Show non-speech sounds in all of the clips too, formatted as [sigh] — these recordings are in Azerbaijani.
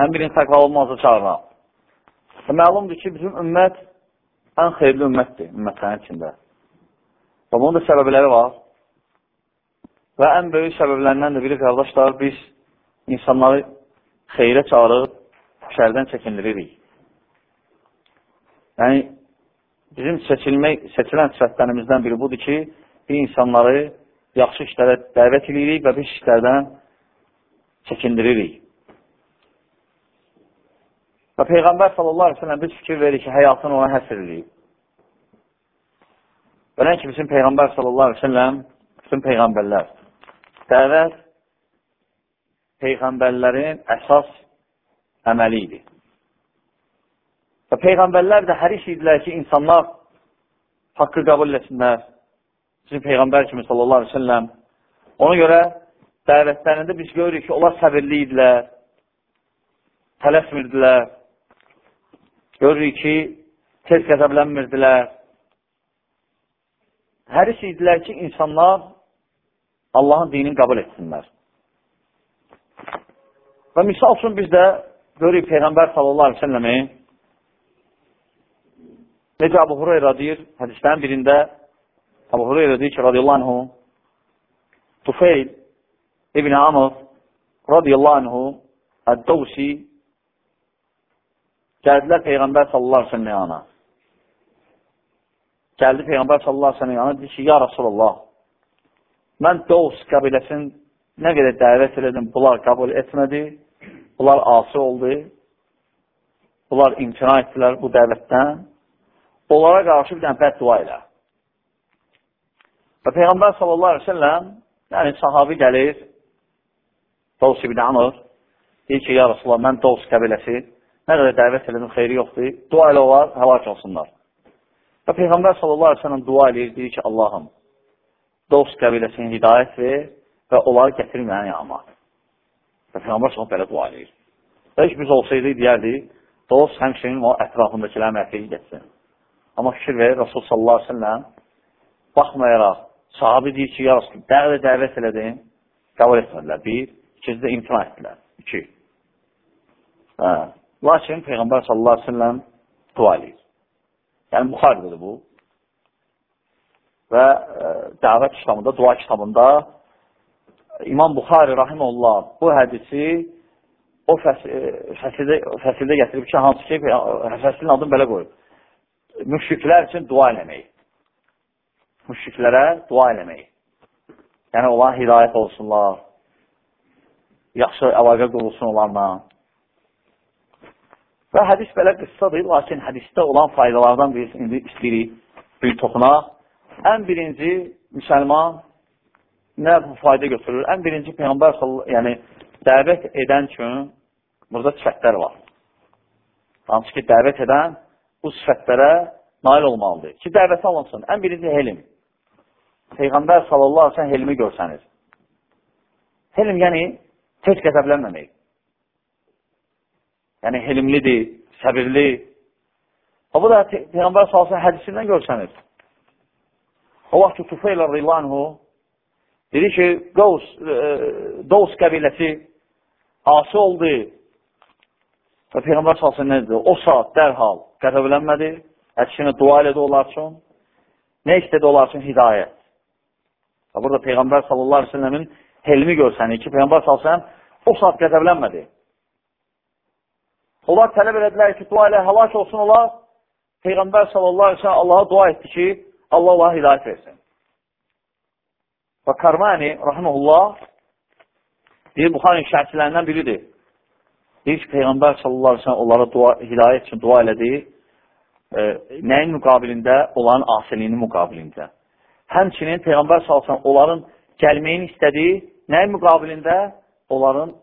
Ən birinci təqvalı olmazsa çağırıram. Və məlumdur ki, bizim ümmət ən xeyirli ümmətdir, ümmətlərin içində. Və bunun da səbəbləri var. Və ən böyük səbəblərindən də biri, qardaşlar, biz insanları xeyrə çağırıb, şərdən çəkindiririk. Yəni, bizim seçilmək, seçilən sifətlərimizdən biri budur ki, bir insanları yaxşı işlərə dəvət edirik və pis işlərdən çəkindiririk. Və Peyğəmbər sallallahu aleyhi ve sellem biz fikir verir ki, həyatını ona həsr edirik. Belən ki, bizim Peyğəmbər sallallahu aleyhi ve sellem, bütün Peyğəmbərlər, dəvət Peyğəmbərlərin əsas əməli idi. Və Peyğəmbərlər də həriş idilər ki, insanlar haqqı qəbul etsinlər. Bizim Peyğəmbər kimi sallallahu aleyhi ve sellem. Ona görə dəvətlərində biz görürük ki, onlar səbirli idilər, tələsmirdilər, görürük ki, tez qəzəblənmirdilər. Həris idilər ki, insanlar Allahın dinini qəbul etsinlər. Və misal üçün biz də görürük Peyğəmbər sallallahu aleyhi ve selləmi necə Abu Hureyra deyir, hədislərin birində Abu Hureyra deyir ki, radiyallahu anhu Tufeyl İbn Amr radiyallahu anhu Əd-Dovsi gəldilər Peyğəmbər sallallahu aleyhi sellem yana. Gəldi Peyğəmbər sallallahu aleyhi sellem yana, dedi ki, ya Rasulallah, mən Dovs qəbiləsinin nə qədər dəvət elədim, bunlar qəbul etmədi, bunlar asi oldu, bunlar imtina etdilər bu dəvətdən, onlara qarşı bir dənə bəddua ilə. Və Peyğəmbər sallallahu aleyhi ve sellem, yəni sahabi gəlir, Dovs ibn Amr, deyir ki, ya Rasulullah, mən Dovs qəbiləsi, nə qədər dəvət elədim, xeyri yoxdur, dua ilə olar, həlak olsunlar. Və Peyğəmbər sallallahu aleyhi ve sellem dua eləyir, deyir ki, Allahım, Dovs qəbiləsinin hidayət ver və onları gətirir mənə yanıma. Və Peyğəmbər sallallahu belə dua eləyir. Və heç biz olsaydı, deyərdik, Dovs həmçinin o ətrafındakilərin ərkəyi getsin. Amma fikir verir, Rasul sallallahu aleyhi ve sellem baxmayaraq, sahabi deyir ki, ya Rasul, dəvə dəvət elədin, qəbul etmədilər. Bir, ikincisi də imtina etdilər. İki. Hə. Lakin Peyğəmbər sallallahu aleyhi ve sellem dua eləyir. Yəni, Buxarıdır bu. Və e, dəvət kitabında, dua kitabında İmam Buxari rahimullah bu hədisi o e, fəsildə, fəsildə gətirib ki, hansı ki, fəsilin adını belə qoyub müşriklər üçün dua eləmək. Müşriklərə dua eləmək. Yəni, onlar hidayət olsunlar, yaxşı əlaqə qurulsun onlarla. Və hədis belə qıssadır, lakin hədisdə olan faydalardan biz indi istəyirik bir toxunaq. Ən birinci müsəlman nə bu fayda götürür? Ən birinci Peyğəmbər yəni dəvət edən üçün burada sifətlər var. Hansı ki, dəvət edən bu sifətlərə nail olmalıdır. Ki, dəvəti alınsın. Ən birinci helm. Peyğəmbər sallallahu aleyhi helmi görsənir. Helm, yəni, tez qəzəblənməmək. Yəni, helmlidir, səbirli. O, bu da Peyğəmbər sellem hədisindən görsənir. O vaxt ki, Tufeyl radiyallahu dedi ki, Qavs, e, Dovs qəbiləsi asi oldu. Və Peyğəmbər aleyhi ve sellem o saat dərhal qəzəblənmədi, əksinə dua elədi onlar üçün. Nə istədi onlar üçün? Hidayət. Və burada Peyğəmbər sallallahu aleyhi ve sellemin helmi görsənir ki, Peyğəmbər sallallahu aleyhi ve sellem o saat qəzəblənmədi. Onlar tələb elədilər ki, dua ilə həlak olsun onlar. Peyğəmbər sallallahu aleyhi Allaha dua etdi ki, Allah Allaha hidayət versin. Və Karmani, rahimullah, deyir, Buxarın şərhçilərindən biridir. Deyir ki, Peyğəmbər sallallahu aleyhi onlara dua, hidayət üçün dua elədi. E, nəyin müqabilində? Onların asiliyinin müqabilində. Həmçinin Peyğəmbər sallallahu aleyhi onların gəlməyini istədiyi nəyin müqabilində? Onların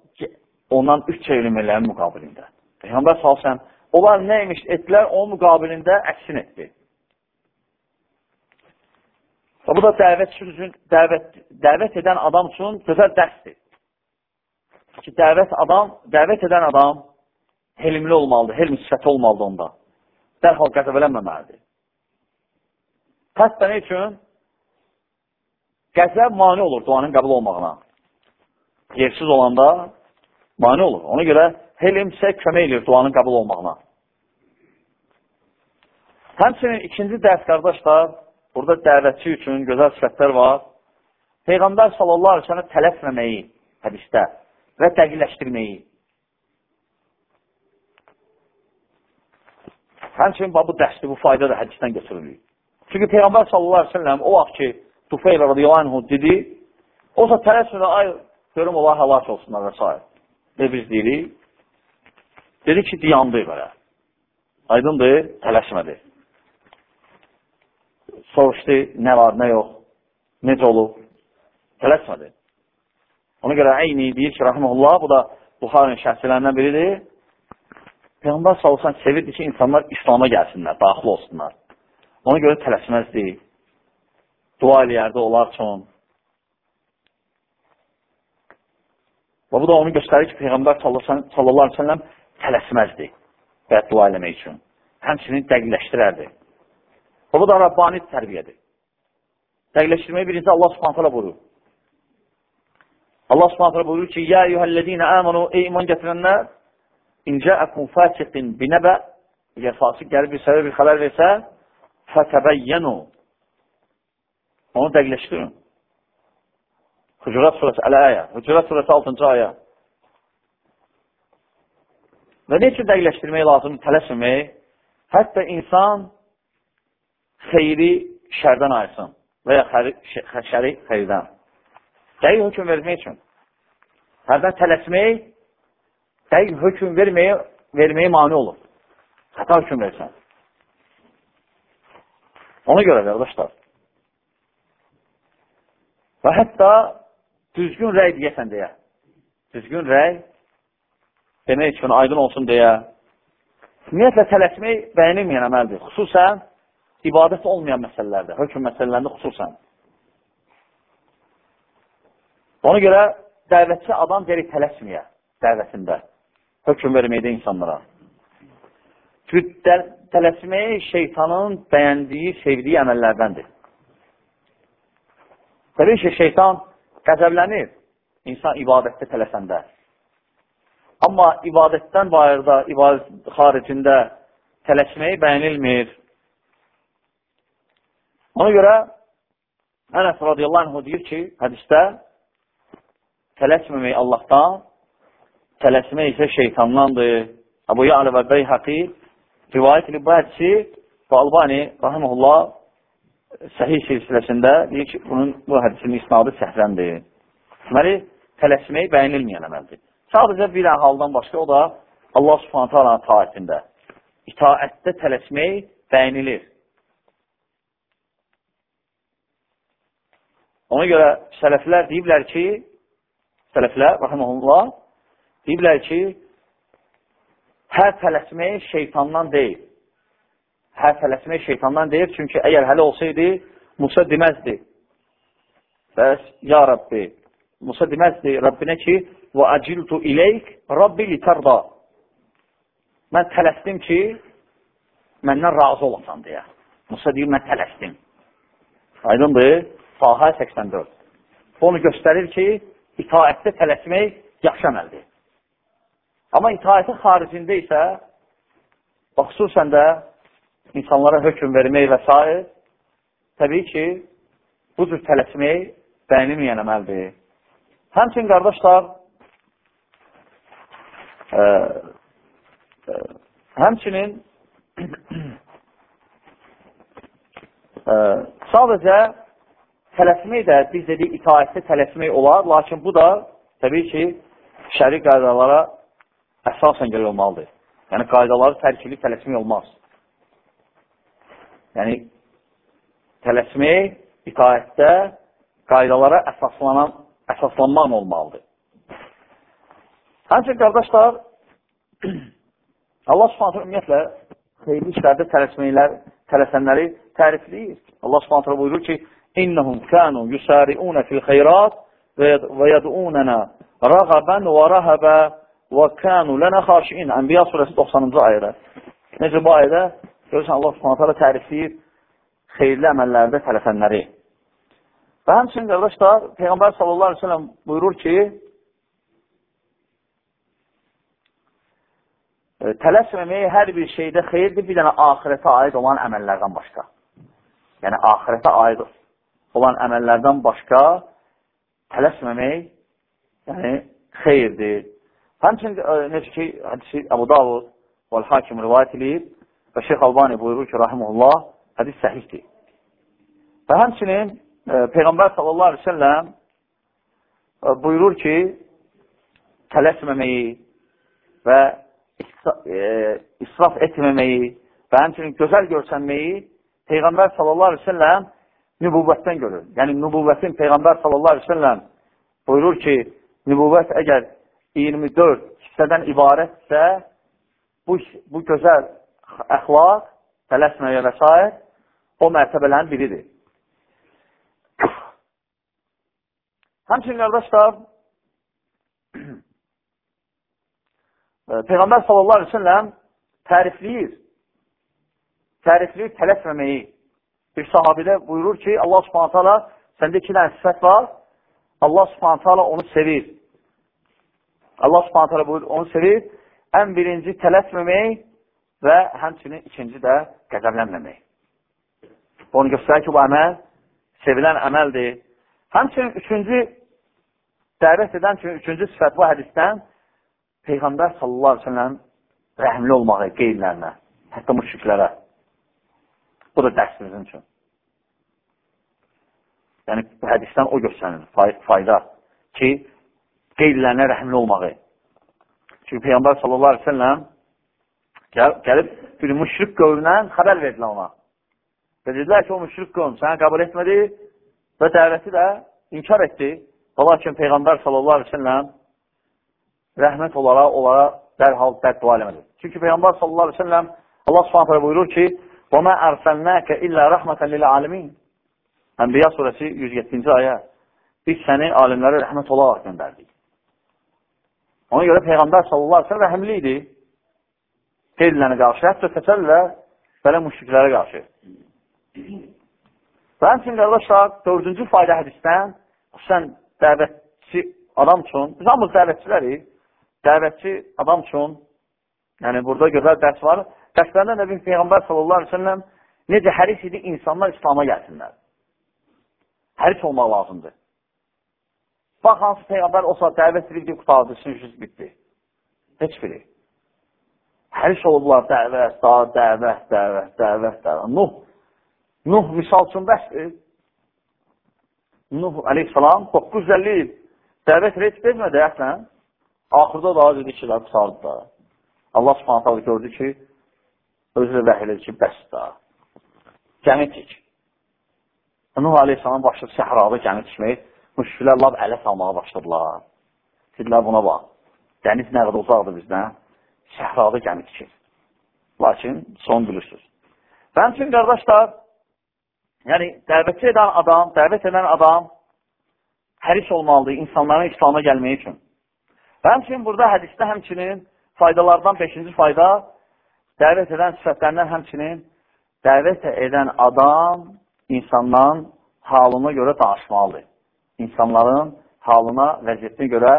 ondan üç çevrilmələrin müqabilində. Peyğəmbər sellem onlar nəymiş etdilər, onun müqabilində əksin etdi. Və bu da dəvət üçün, dəvət, dəvət edən adam üçün gözəl dərsdir ki, dəvət adam, dəvət edən adam helmli olmalıdır, helm sifəti olmalıdır onda. Dərhal qəzəbələnməməlidir. Hətta nə üçün? Qəzəb mani olur duanın qəbul olmağına. Yersiz olanda Mani olur. Ona görə helm isə kömək edir duanın qəbul olmağına. Həmçinin ikinci dərs, qardaşlar, burada dəvətçi üçün gözəl sifətlər var. Peyğəmbər sallallahu aleyhi ve sellem tələsməməyi hədistə və dəqiqləşdirməyi. Həmçinin bu dərsdir, bu fayda da hədisdən götürülür. Çünki Peyğəmbər sallallahu aleyhi ve sellem o vaxt ki, Tufeyl radiyallahu anhu dedi, o da tələsmədə, ay, görüm onlar həlak olsunlar və s. Və biz deyirik, dedi ki, diyandı belə. Aydındır, tələsmədi. Soruşdu, nə var, nə yox, necə olub, tələsmədi. Ona görə Eyni deyir ki, rahimullah, bu da Buxarın şəhsilərindən biridir. Peyğəmbər salsan sevirdi ki, insanlar İslama gəlsinlər, daxil olsunlar. Ona görə tələsməzdi. Dua eləyərdi onlar üçün. Və bu da onu göstərir ki, Peyğəmbər sallallahu aleyhi ve sellem tələsməzdi və dua eləmək üçün. Həmçinin dəqiqləşdirərdi. Və bu da Rabbani tərbiyədir. Dəqiqləşdirməyi birinci Allah subhanətələ buyurur. Allah subhanətələ buyurur ki, Yə eyyuhəl-ləzinə əmənu, ey iman gətirənlər, İncəəkum fasiqin binəbə, əgər fasıq gəlib bir səbəb bir xəbər versə, fətəbəyyənu. Onu dəqiqləşdirin. Hücurat surəsi əl-əyə. Hücurat surəsi 6-cı ayə. Və nə üçün dəqiqləşdirmək lazımdır, tələsməmək? Hətta insan xeyri şərdən ayırsın və ya şəri xeyirdən. Dəqiq hökum vermək üçün. Hərdən tələsmək dəqiq hökum verməyə, verməyə mani olur. Xəta hökum versən. Ona görə, qardaşlar. Və hətta düzgün rəy deyəsən deyə. Düzgün rəy demək üçün aydın olsun deyə. Ümumiyyətlə, tələsmək bəyənilməyən əməldir. Xüsusən, ibadət olmayan məsələlərdə, hökum məsələlərində xüsusən. Ona görə dəvətçi adam geri tələsməyə dəvətində hökum verməkdə insanlara. Çünki tələsmək şeytanın bəyəndiyi, sevdiyi əməllərdəndir. Təbii ki, şeytan qəzəblənir insan ibadətdə tələsəndə. Amma ibadətdən bayırda, ibadət xaricində tələsməyi bəyənilmir. Ona görə Ənəs radiyallahu anh deyir ki, hədistə tələsməmək Allahdan tələsmək isə şeytandandır. Əbu Ya'lə və Beyhaqi rivayət edib bu hədisi və Albani rahiməhullah səhih silsiləsində deyir ki, bunun, bu hədisin isnadı səhrəndir. Deməli, tələsmək bəyənilməyən əməldir. Sadəcə bir haldan başqa o da Allah subhanətə alanın taətində. İtaətdə tələsmək bəyənilir. Ona görə sələflər deyiblər ki, sələflər, rahiməhullah, Deyiblər ki, hər tələsmək şeytandan deyil. Hər tələsmək şeytandan deyil, çünki əgər hələ olsaydı, Musa deməzdi. Bəs, ya Rabbi, Musa deməzdi Rabbinə ki, və aciltu iləyk Rabbi litarda. Mən tələsdim ki, məndən razı olasan deyə. Musa deyir, mən tələsdim. Aydındır? Faha 84. Bu onu göstərir ki, itaətdə tələsmək yaxşı əməldir. Amma itaətin xaricində isə xüsusən də insanlara hökum vermək və s. təbii ki, bu cür tələsmək bəyənilməyən əməldir. Həmçin, qardaşlar, ə, ə, həmçinin ə, [coughs] sadəcə tələsmək də biz dedik, itaətdə tələsmək olar, lakin bu da təbii ki, şəri qaydalara əsasən görə olmalıdır. Yəni, qaydaları tərk edib tələsmək olmaz. Yəni, tələsmək itaətdə qaydalara əsaslanan, əsaslanmaq olmalıdır. Həmçin, qardaşlar, [clears throat] Allah subhanətə ümumiyyətlə xeyli işlərdə tələsməklər, tələsənləri tərifləyir. Allah subhanətə buyurur ki, İnnəhum kənu yusari'unə fil xeyrat və yədunənə rəğəbən və rəhəbə Və kənu lənə xaşiin. Ənbiya surəsi 90-cı ayədə. Necə bu ayədə? Görürsən, Allah subhanətə tərifləyir xeyirli əməllərdə tələfənləri. Və həmçinin, qardaşlar, Peyğəmbər sallallahu aleyhi ve sellem buyurur ki, tələsməmək hər bir şeydə xeyirdir, bir dənə ahirətə aid olan əməllərdən başqa. Yəni, ahirətə aid olan əməllərdən başqa tələsməmək yəni, xeyirdir. Həmçin, necə ki, hədisi Əbu Davud və Hakim rivayət edib və Şeyx Albani buyurur ki, rahimullah, hədis səhihdir. Və həmçinin e, Peyğəmbər sallallahu aleyhi ve selləm e, buyurur ki, tələsməməyi və e, israf etməməyi və həmçinin gözəl görsənməyi Peyğəmbər sallallahu aleyhi ve selləm nübuvvətdən görür. Yəni, nübuvvətin Peyğəmbər sallallahu aleyhi ve selləm buyurur ki, nübuvvət əgər 24 hissədən ibarətsə, bu, bu gözəl əxlaq, tələsməyə və s. o mərtəbələrin biridir. Həmçin, qardaşlar, [clears throat] Peyğəmbər sallallahu aleyhi ve selləm tərifləyir, tərifləyir tələsməməyi. Bir sahabidə buyurur ki, Allah subhanətə ala səndə iki dənə sifət var, Allah subhanətə ala onu sevir. Allah subhanətə ala buyurur, onu sevir. Ən birinci tələsməmək və həmçinin ikinci də qəzəblənməmək. Onu göstərir ki, bu əməl sevilən əməldir. Həmçinin üçüncü dəvət edən üçün üçüncü sifət bu hədisdən Peyğəmbər sallallahu aleyhi ve sellem rəhmli olmağı qeyrilərinə, hətta müşriklərə. Bu da dərsimizin üçün. Yəni, bu hədisdən o göstərilir, fay fayda ki, qeyrilərinə rəhmli olmağı. Çünki Peyğəmbər sallallahu aleyhi ve sellem gəl gəlib bir müşrik qövmdən xəbər verdilər ona. Və dedilər ki, o müşrik qövm səni qəbul etmədi və dəvəti də inkar etdi. Və lakin Peyğəmbər sallallahu aleyhi ve sellem rəhmət olaraq onlara dərhal bəddua eləmədi. Çünki Peyğəmbər sallallahu aleyhi ve sellem Allah subhanətə buyurur ki, وَمَا أَرْسَلْنَاكَ إِلَّا رَحْمَةً لِلْعَالَمِينَ Ənbiya surəsi 107-ci ayə Biz səni alimlərə rəhmət olaraq göndərdik. Ona görə Peyğəmbər sallallahu aleyhi ve sellem rəhmli idi. Qeyrilərə qarşı, hətta təsəllə belə müşriklərə qarşı. Və həmçin, qardaşlar, dördüncü fayda hədisdən, xüsusən dəvətçi adam üçün, biz hamımız dəvətçilərik, dəvətçi adam üçün, yəni burada gözəl dərs var, dərslərdə Nəbi Peyğəmbər sallallahu aleyhi ve sellem necə həris idi insanlar İslama gəlsinlər. Həris olmaq lazımdır. Bax, hansı Peyğəmbər o saat dəvət edildi, qutardı, sünürsüz bitdi. Heç biri. Həris olublar dəvət, daha dəvət, dəvət, dəvət, dəvət. Nuh, Nuh misal üçün bəsdir. Nuh aleyhissalam 950 il dəvət heç vermədi əslən. Axırda da dedi ki, qutardı da. Allah subhanətələ gördü ki, özü vəh edir ki, bəs da. Gəmi tik. Nuh Aleyhisselam başladı səhrada gəmi tikmək. Müşkilər lab ələ salmağa başladılar. Dedilər buna bax. Dəniz nə qədər uzaqdır bizdən. Səhrada gəmi tikir. Lakin son bilirsiniz. Və həmçin, qardaşlar, yəni dəvət edən adam, dəvət edən adam həris olmalıdır insanların İslama gəlməyi üçün. Və həmçinin burada hədisdə həmçinin faydalardan 5-ci fayda dəvət edən sifətlərindən həmçinin dəvət edən adam insanların halına görə danışmalıdır. İnsanların halına, vəziyyətinə görə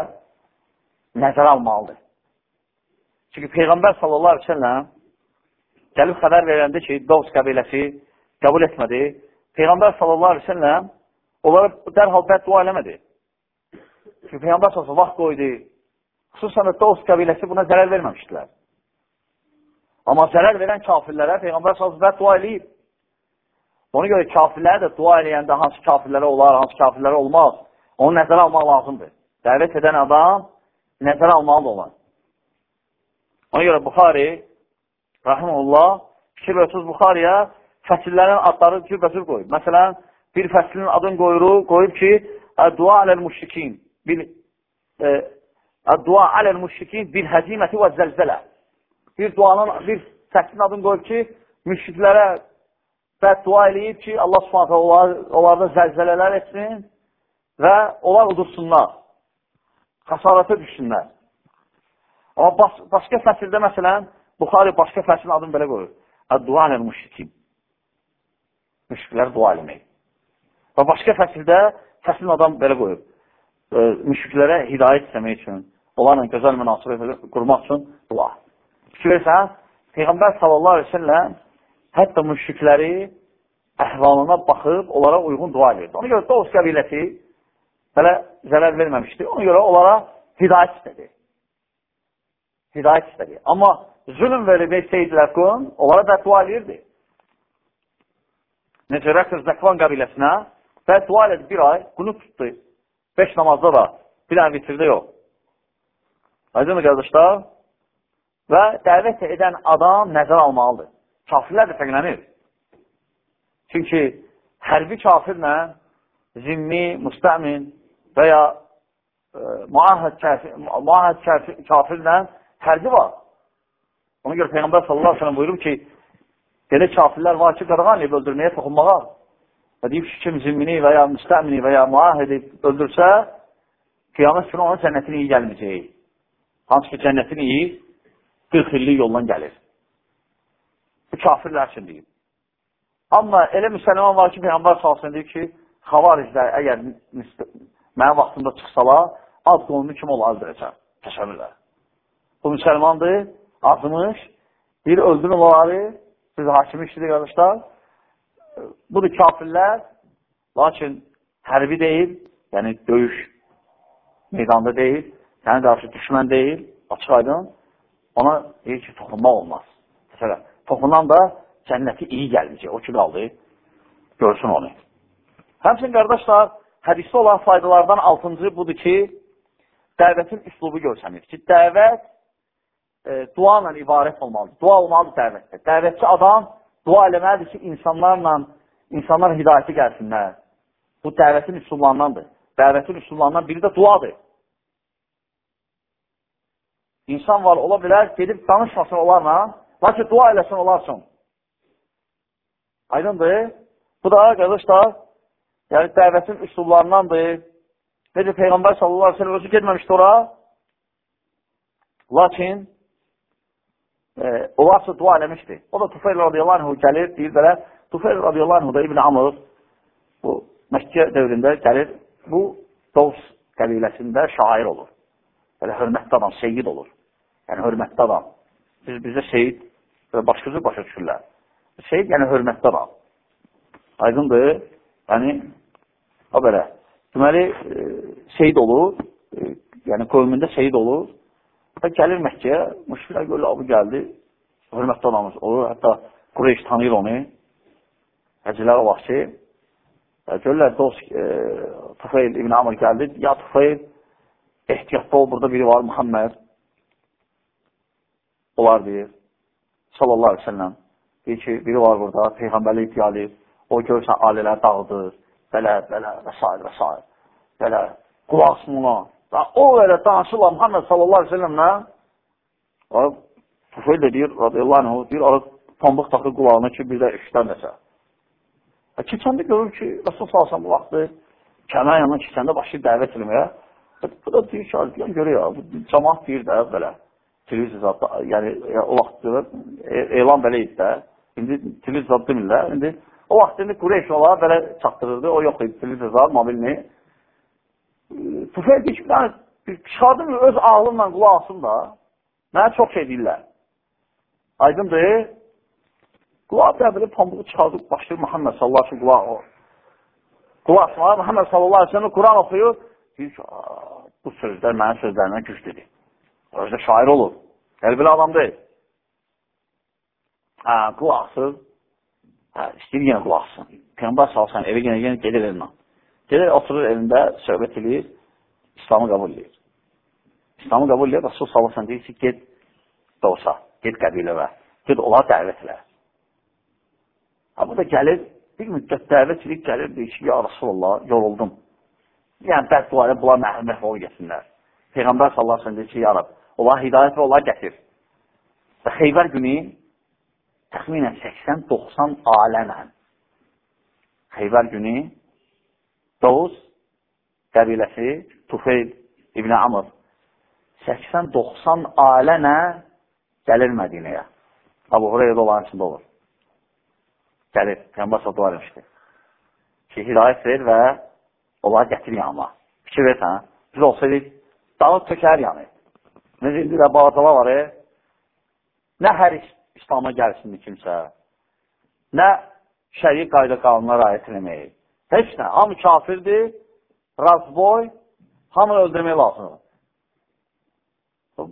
nəzər almalıdır. Çünki Peyğəmbər sallallahu aleyhi ve sellem gəlib xəbər verəndə ki, Dovs qəbiləsi qəbul etmədi. Peyğəmbər sallallahu aleyhi ve sellem onlara dərhal bəddua eləmədi. Çünki Peyğəmbər sallallahu vaxt qoydu, Xüsusən də Dost qəbiləsi buna zərər verməmişdilər. Amma zərər verən kafirlərə Peyğəmbər s.ə.v dua eləyib. Ona görə kafirlərə də dua eləyəndə hansı kafirlərə olar, hansı kafirlərə olmaz. Onu nəzərə almaq lazımdır. Dəvət edən adam nəzərə almalı olan. Ona görə Buxari, rahimullah, fikir və Buxariyə fəsillərin adları cürbəcür qoyub. Məsələn, bir fəslin adını qoyur, qoyub ki, dua aləl-müşrikin. Bir e, Dua aləl müşrikin bil həziməti və zəlzələ. Bir duanın, bir təqsin adını qoyub ki, müşriklərə bəd dua eləyib ki, Allah subhanətə onlar, onlarda zəlzələlər etsin və onlar udursunlar. Xəsarətə düşsünlər. Amma bas, başqa fəsildə, məsələn, Buxari başqa fəsilin adını belə qoyur. Dua aləl müşrikin. Müşriklər dua eləmək. Və başqa fəsildə fəsilin adam belə qoyur müşriklərə hidayət istəmək üçün, onlarla gözəl münasibət qurmaq üçün dua. Fikir versən, Peyğəmbər sallallahu aleyhi ve sellem hətta müşrikləri əhvalına baxıb, onlara uyğun dua edirdi. Ona görə Doğuz qəbiləsi belə zərər verməmişdi. Ona görə onlara hidayət istədi. Hidayət istədi. Amma zülüm verib etsəydilər qın, onlara dua edirdi. Necə Rəqs Zəkvan qəbiləsinə və dua edir bir ay, qunu tutdu. Beş namazda da bir dənə bitirdi yox. Aydın qardaşlar? Və dəvət edən adam nəzər almalıdır. Kafirlər də fərqlənir. Çünki hərbi kafirlə zimmi, müstəmin və ya e, kafir, kafirlə hərbi var. Ona görə Peyğəmbər sallallahu aleyhi ve sellem buyurub ki, belə kafirlər var ki, qadağan edib öldürməyə, toxunmağa. Və deyib ki, kim zimmini və ya müstəmini və ya muahədi öldürsə, qiyamət günü onun cənnətin iyi gəlməyəcək. Hansı ki, cənnətin iyi 40 illik yoldan gəlir. Bu kafirlər üçün deyib. Amma elə müsəlman var ki, Peyyambar salsın deyir ki, xavariclər əgər mənim vaxtımda çıxsalar, ad qonunu kim olar öldürəcək, təşəmmürlər. Bu müsəlmandır, azmış, bir öldürün onları, siz hakimi işidir qardaşlar. Budur kafirlər, lakin hərbi deyil, yəni döyüş meydanda deyil, yəni qarşı düşmən deyil, açıq aydın, ona deyir ki, toxunmaq olmaz. Məsələn, toxunan da cənnəti iyi gəlməyəcək. O ki, qaldı, görsün onu. Həmçin, qardaşlar, hədisdə olan faydalardan altıncı budur ki, dəvətin üslubu görsənir ki, dəvət e, dua ilə ibarət olmalıdır. Dua olmalıdır dəvətdə. Dəvətçi adam dua eləməlidir ki, insanlarla, insanlar hidayəti gəlsinlər. Bu dəvətin üsullarındandır. Dəvətin üsullarından biri də duadır. İnsan var, ola bilər, gedib danışmasın onlarla, lakin dua eləsin onlar üçün. Aydındır? Bu da, qardaşlar, yəni dəvətin üsullarındandır. Necə Peyğəmbər sallallahu aleyhi ve sellem özü gedməmişdi ora. Lakin e, olarsa dua eləmişdi. O da Tufayl radiyallahu anh gəlir, deyir belə, Tufayl radiyallahu anh da İbn Amr bu Məkkə dövründə gəlir, bu Dovs qəbiləsində şair olur. Belə hörmətli adam, seyid olur. Yəni, hörmətli adam. Biz, bizə seyid başqa cür başa düşürlər. Seyid, yəni hörmətli adam. Aydındır. Yəni, o belə. Deməli, e, seyid olur, e, yəni qövmündə seyid olur və gəlir Məkkəyə, müşkilər görürlər, bu gəldi, hörmətli adamız olur, hətta Qureyş tanıyır onu, həcilər o vaxt ki, görürlər, dost e, Tufayl İbn Amr gəldi, ya Tufayl, ehtiyatda ol, burada biri var, Muhammed, onlar deyir, sallallahu aleyhi ve sellem, deyir ki, biri var burada, Peyğəmbərli iddia edir, o görürsən, ailələr dağıdır, belə, belə, və s. və s. Belə, qulaqsın ona. Və o elə danışırlar Muhammed sallallahu aleyhi ve sellemlə, də deyir, radiyallahu anh, deyir, o, pambıq taxır qulağına ki, bir də işdən nəsə. Və keçəndə görür ki, Rasul salsan bu vaxtı kəmər yanına keçəndə başlayır dəvət eləməyə. Bu da deyir ki, görür ya, bu cəmaat deyir də belə televizor yəni o vaxt e, elan belə idi də. İndi televizor demirlər. İndi o vaxt indi Qureyş ola belə çatdırırdı. O yox idi televizor, mobilni. Tufel deyir ki, mən çıxardım öz ağlımla qulaq asım da. Mənə çox şey deyirlər. Aydındır. Qulaq da belə pambuğu çıxardıb başlayır Muhammed sallallahu aleyhi qulaq o. Qulaq asmağa Muhammed sallallahu aleyhi Quran oxuyur. Deyir ki, bu sözlər mənim sözlərimdən güclüdür. Özdə şair olur. Yəni, belə adam deyil. Hə, qulaqsız. Hə, istəyir yenə qulaqsın. Peyğəmbər salsan, evə yenə yenə gedir elinə. Gedir, oturur evində, söhbət edir, İslamı qəbul edir. İslamı qəbul edir, Rasul salsan deyir ki, get doğsa, get qəbiləvə, get onlar dəvət elə. Ha, bu da gəlir, bir müddət dəvət edib gəlir, deyir ki, ya Rasulullah, yoruldum. Yəni, bəddua bunlar məhv ol getsinlər. Peyğəmbər sellem deyir ki, ya Rab, Allah hidayət və Allah gətir. Və xeyvər günü təxminən 80-90 alənə xeyvər günü Doğuz qəbiləsi Tufeyl İbn Amr 80-90 alənə gəlir Mədinəyə. Abu Hureyra olan içində olur. Gəlir, Peyğəmbər sallallahu əleyhi və ki, hidayət ver və onları gətir yanıma. Fikir versən, biz olsaydık, dağıt tökər yəni. Necə indi də bağcala var, e? nə hər İslama gəlsin kimsə, nə şəri qayda qanuna rayət eləmək. Heç nə. Hamı kafirdir, razboy, hamı öldürmək lazımdır.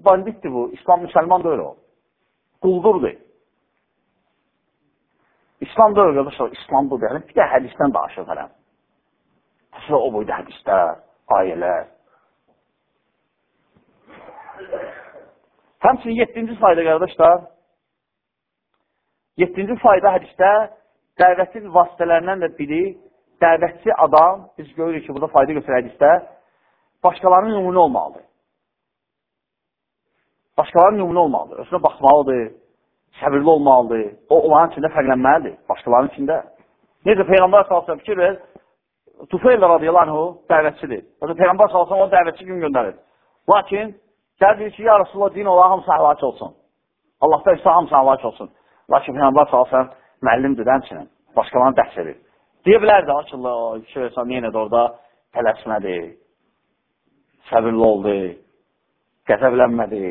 Banditdir bu. İslam müsəlman deyil o. Quldurdur. İslam deyil, qardaşlar. İslam budur. Yəni, bir də hədisdən danışır hələm. Təsələ o boyda hədislər, ayələr. Həmçinin 7-ci fayda, qardaşlar, 7-ci fayda hədisdə dəvətin vasitələrindən də biri, dəvətçi adam, biz görürük ki, burada fayda götürür hədisdə, başqalarının nümunə olmalıdır. Başqalarının nümunə olmalıdır. Özünə baxmalıdır, səbirli olmalıdır. O, onların içində fərqlənməlidir, başqalarının içində. Necə Peyğəmbər salsın, fikir ver, Tufeyl radiyallahu anhu dəvətçidir. Peyğəmbər salsın, o dəvətçi gün göndərir. Lakin, gəl deyir ki, ya Rasulullah din ola hamısı həlak olsun. Allahda isə hamısı həlak olsun. Lakin Peyğəmbər salsın, müəllimdir həmçinin, başqalarını dərs edir. Deyə bilərdi, açıldı, şey olsa, yenə də orada tələsmədi, səbirli oldu, qəzəblənmədi.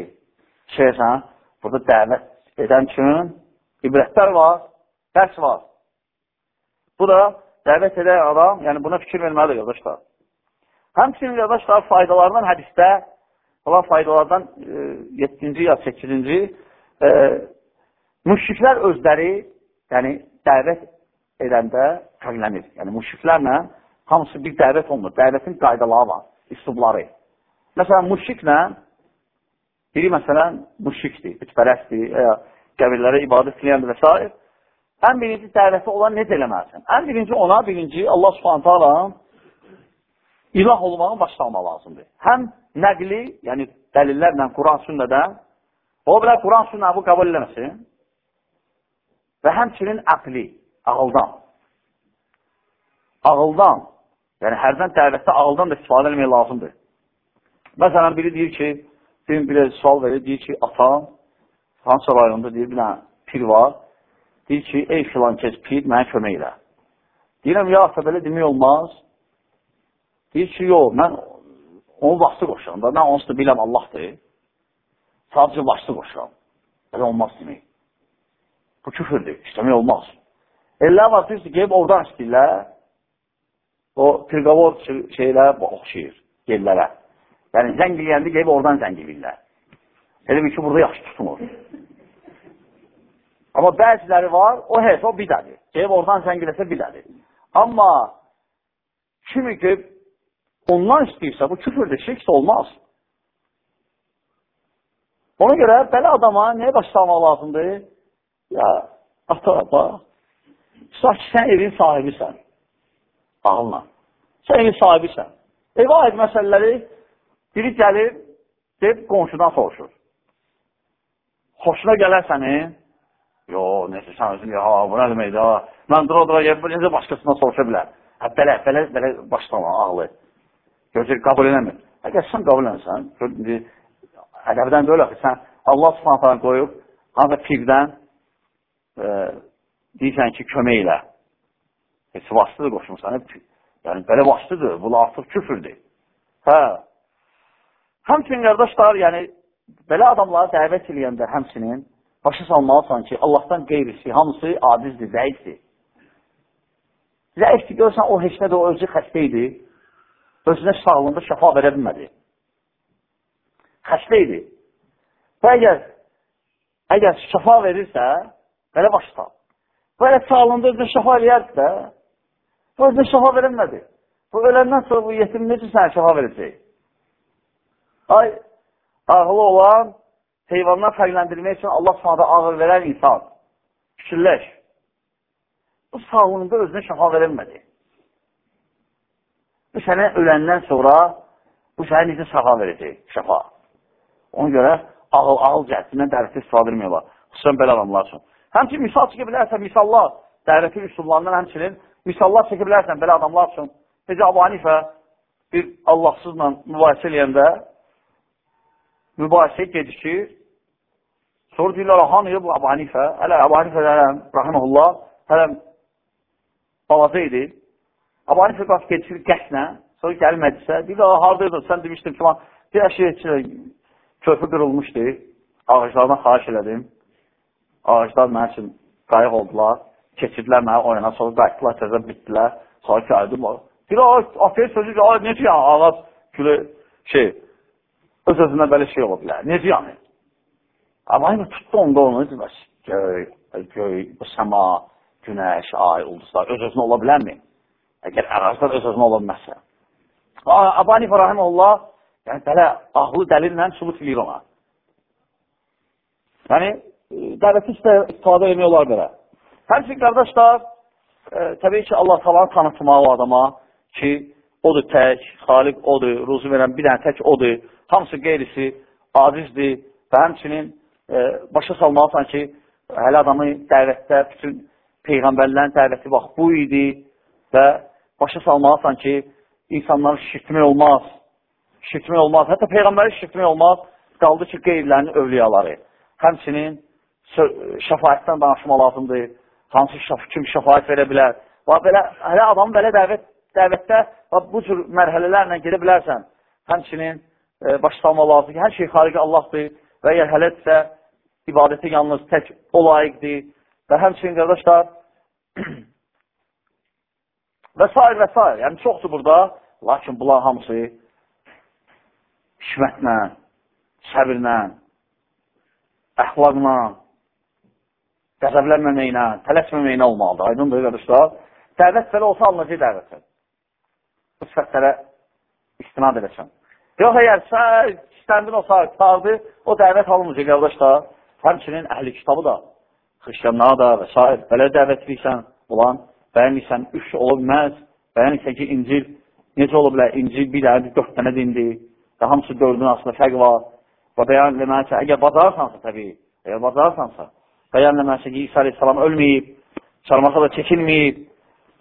Şey olsan, burada dəvət edən üçün ibrətlər var, dərs var. Bu da dəvət edən adam, yəni buna fikir verməlidir, qardaşlar. Həmçinin, qardaşlar, faydalarından hədistə olan faydalardan 7-ci ya 8-ci e, müşriklər özləri yəni dəvət edəndə fərqlənir. Yəni müşriklərlə hamısı bir dəvət olmur. Dəvətin qaydaları var, üslubları. Məsələn, müşriklə biri məsələn müşrikdir, bütpərəstdir, ya qəbirlərə ibadət edəndir və s. Ən birinci dəvəti olan necə eləməlisən? Ən birinci ona, birinci Allah subhanətə ala ilah olmağı başlamaq lazımdır. Həm nəqli, yəni dəlillərlə, Quran sünnədən, o bilər Quran sünnə bu qəbul eləməsin və həmçinin əqli, ağıldan. Ağıldan, yəni hərdən dəvətdə ağıldan da istifadə etmək lazımdır. Məsələn, biri deyir ki, bir, bir sual verir, deyir ki, atam, Hansa rayonunda deyir, bir dənə pir var, deyir ki, ey filan kəs pir, mənə kömək elə. Deyirəm, ya ata, belə demək olmaz. Deyir ki, yox, mən onun vaxtı qoşuram da, mən onsuz da biləm Allahdır. Sadəcə vaxtı qoşuram. Belə olmaz demək. Bu küfürdür, işləmək olmaz. Ellər var, deyirsə, gəlib oradan istəyirlər, o pirqavor şeylər oxşayır yerlərə. Yəni, zəng eləyəndə gəlib oradan zəng eləyirlər. Elə ki, burada yaxşı tutmur. Amma bəziləri var, o heç, o bidədir. Gəlib oradan zəng eləsə bidədir. Amma kimi ki, ondan istəyirsə, bu küfürdür, şirk olmaz. Ona görə belə adama nəyə başlamaq lazımdır? Ya, ata, bax, sanki sən evin sahibisən. Ağınla. Sən evin sahibisən. Evə aid məsələləri biri gəlir, deyib qonşudan soruşur. Xoşuna gələr sənin, yo, necə sən özün, ya, bu nə deməkdir, ha, mən dura-dura gəlib, necə başqasından soruşa bilər. Hə, belə, belə, belə başlama, ağlı. Gözür, qabul eləmir. Əgər sən qabul eləmirsən, ədəbdən də öyle ki, sən Allah subhanətən qoyub, hansı pirdən, e, deyirsən ki, kömək elə. Heç vasıtıdır qoşmursan. Yəni, belə vasıtıdır, bu artıq küfürdür. Hə. Həmçinin, qardaşlar, yəni, belə adamları dəvət eləyəndə həmçinin başa salmalısan ki, Allahdan qeyrisi, hamısı acizdir, zəifdir. Zəifdir, görürsən, o heç nədə o özü xəstə idi, özünə sağlığında şəfa verə bilmədi. Xəstə idi. Və əgər, əgər şəfa verirsə, Belə başla. Belə sağlığında özünə şəfa eləyərdi də. Bu özünə şəfa verilmədi. Bu öləndən sonra bu yetim necə sənə şəfa verəcək? Ay, ağlı olan heyvandan fərqləndirmək üçün Allah sana ağır verən insan. Fikirləş. Bu sağlığında özünə şəfa verilmədi. Bu sənə öləndən sonra bu sənə necə şəfa verəcək? Şəfa. Ona görə ağıl, ağıl cəhdindən dərsi istifadə etmiyorlar. Xüsusən belə adamlar üçün. Həmçin misal çəkə bilərsən, misallar, dəvətin üsullarından həmçinin misallar çəkə bilərsən belə adamlar üçün. Necə Abu Hanifə bir Allahsızla mübahisə eləyəndə mübahisə gecikir. Sonra deyirlər, hanı bu Abu Hanifə? Hələ Abu Hanifə hələm, rahiməhullah, hələm balaca idi. Abu Hanifə qas gecikir qəslə, sonra gəlir məclisə, deyirlər, haradaydın, sən demişdin ki, bir əşyə körpü qırılmışdı, ağaclardan xahiş elədim. Ağaclar mənim üçün qayıq oldular, keçirdilər mənə oyana, sonra qayıtdılar, təzə bitdilər, sonra gəldim, bir ateist sözü ki, necə yəni, ağac gülü, şey, öz-özünə belə şey ola bilər, necə yəni? Amma aynı tutdu onda onu, göy, göy, səma, günəş, ay, ulduzlar öz-özünə ola bilərmi? Əgər ərazilər öz-özünə ola bilməzsə. Abani Farahim Allah, yəni belə ağlı dəlillə sübut edir ona. Yəni, dəvəti istifadə etmək olar belə. Həmçin, qardaşlar, e, təbii ki, Allah talanı tanıtmaq o adama ki, odur tək, xaliq odur, ruzu verən bir dənə tək odur, hamısı qeyrisi acizdir və həmçinin e, başa salmalısan ki, hələ adamı dəvətdə bütün Peyğəmbərlərin dəvəti bax bu idi və başa salmalısan ki, insanları şişirtmək olmaz, şişirtmək olmaz, hətta Peyğəmbəri şişirtmək olmaz, qaldı ki, qeyrilərinin övliyaları. Həmçinin şəfayətdən danışma lazımdır, hansı şəf kim şəfayət verə bilər. Və belə, hələ adamın belə dəvət, dəvətdə və bu cür mərhələlərlə gedə bilərsən. Həmçinin e, başlama lazım ki, hər şey xariqi Allahdır və əgər hələtsə, ibadəti yalnız tək o layiqdir və həmçinin qardaşlar [clears throat] və s. və s. Yəni, çoxdur burada, lakin bunlar hamısı hikmətlə, səbirlə, əxlaqla, qəzəblənməməklə, tələsməməklə olmalıdır. Aydındır, qardaşlar. Dəvət belə olsa, alınacaq dəvətdir. Bu sifətlərə istinad edəsən. Yox, əgər istəndin o saat tardı, o dəvət alınmayacaq, qardaşlar. Həmçinin əhli kitabı da, xristiyanlara da və s. belə dəvətliysən, olan, bəyənirsən, üç ola bilməz, bəyənirsən ki, İncil necə ola bilər? İncil bir dənə, dörd dənə dindir və hamısı dördün arasında fərq var. Və bəyan eləməlisə, əgər bacarırsansa təbii, əgər bacarırsansa, bəyan eləməlisə ki, İsa aleyhissalam ölməyib, çarmıxa da çəkilməyib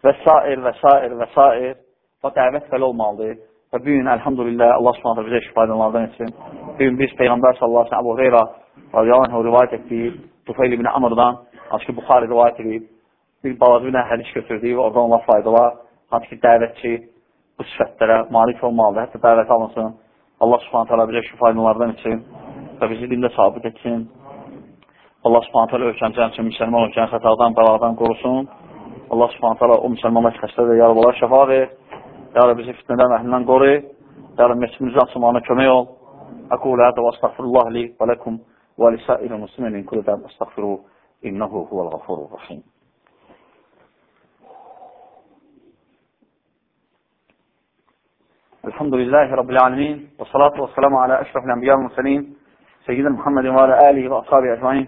və s. və s. və s. Və dəvət belə olmalıdır. Və bu gün, əlhamdülillah, Allah subhanətə bizə şifaydanlardan etsin. Bu gün biz Peyğəmbər sallallahu aleyhi Əbu Heyra radiyallahu rivayət etdiyi Tufeyl ibn Amrdan, hansı ki, Buxari rivayət edib, bir balaca bir hədis götürdüyü, oradan Allah faydalar, hansı ki, dəvətçi bu sifətlərə malik olmalıdır, hətta dəvət alınsın. Allah subhanət hələ bizə şifaydanlardan etsin və bizi dində sabit etsin. Allah subhanət hələ ölkəmizə həmçin müsəlman ölkəni xətadan, bəladan qorusun. Allah subhanət hələ o müsəlmanlar xəstədə yarabalar şəfa ver. Ya Rabbi bizi fitnədən əhlindən qoru. Ya Rabbi meçimizə açılmağına kömək ol. Və astagfirullah li və ləkum və lisəil muslimin min kulli dəm astagfiru innehu huvəl ğafurur rahim. الحمد لله رب العالمين والصلاة والسلام على أشرف الأنبياء والمرسلين سيدنا محمد وعلى آله وأصحابه أجمعين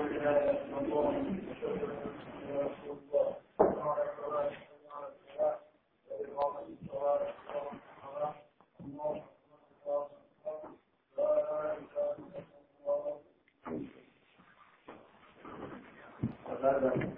هذا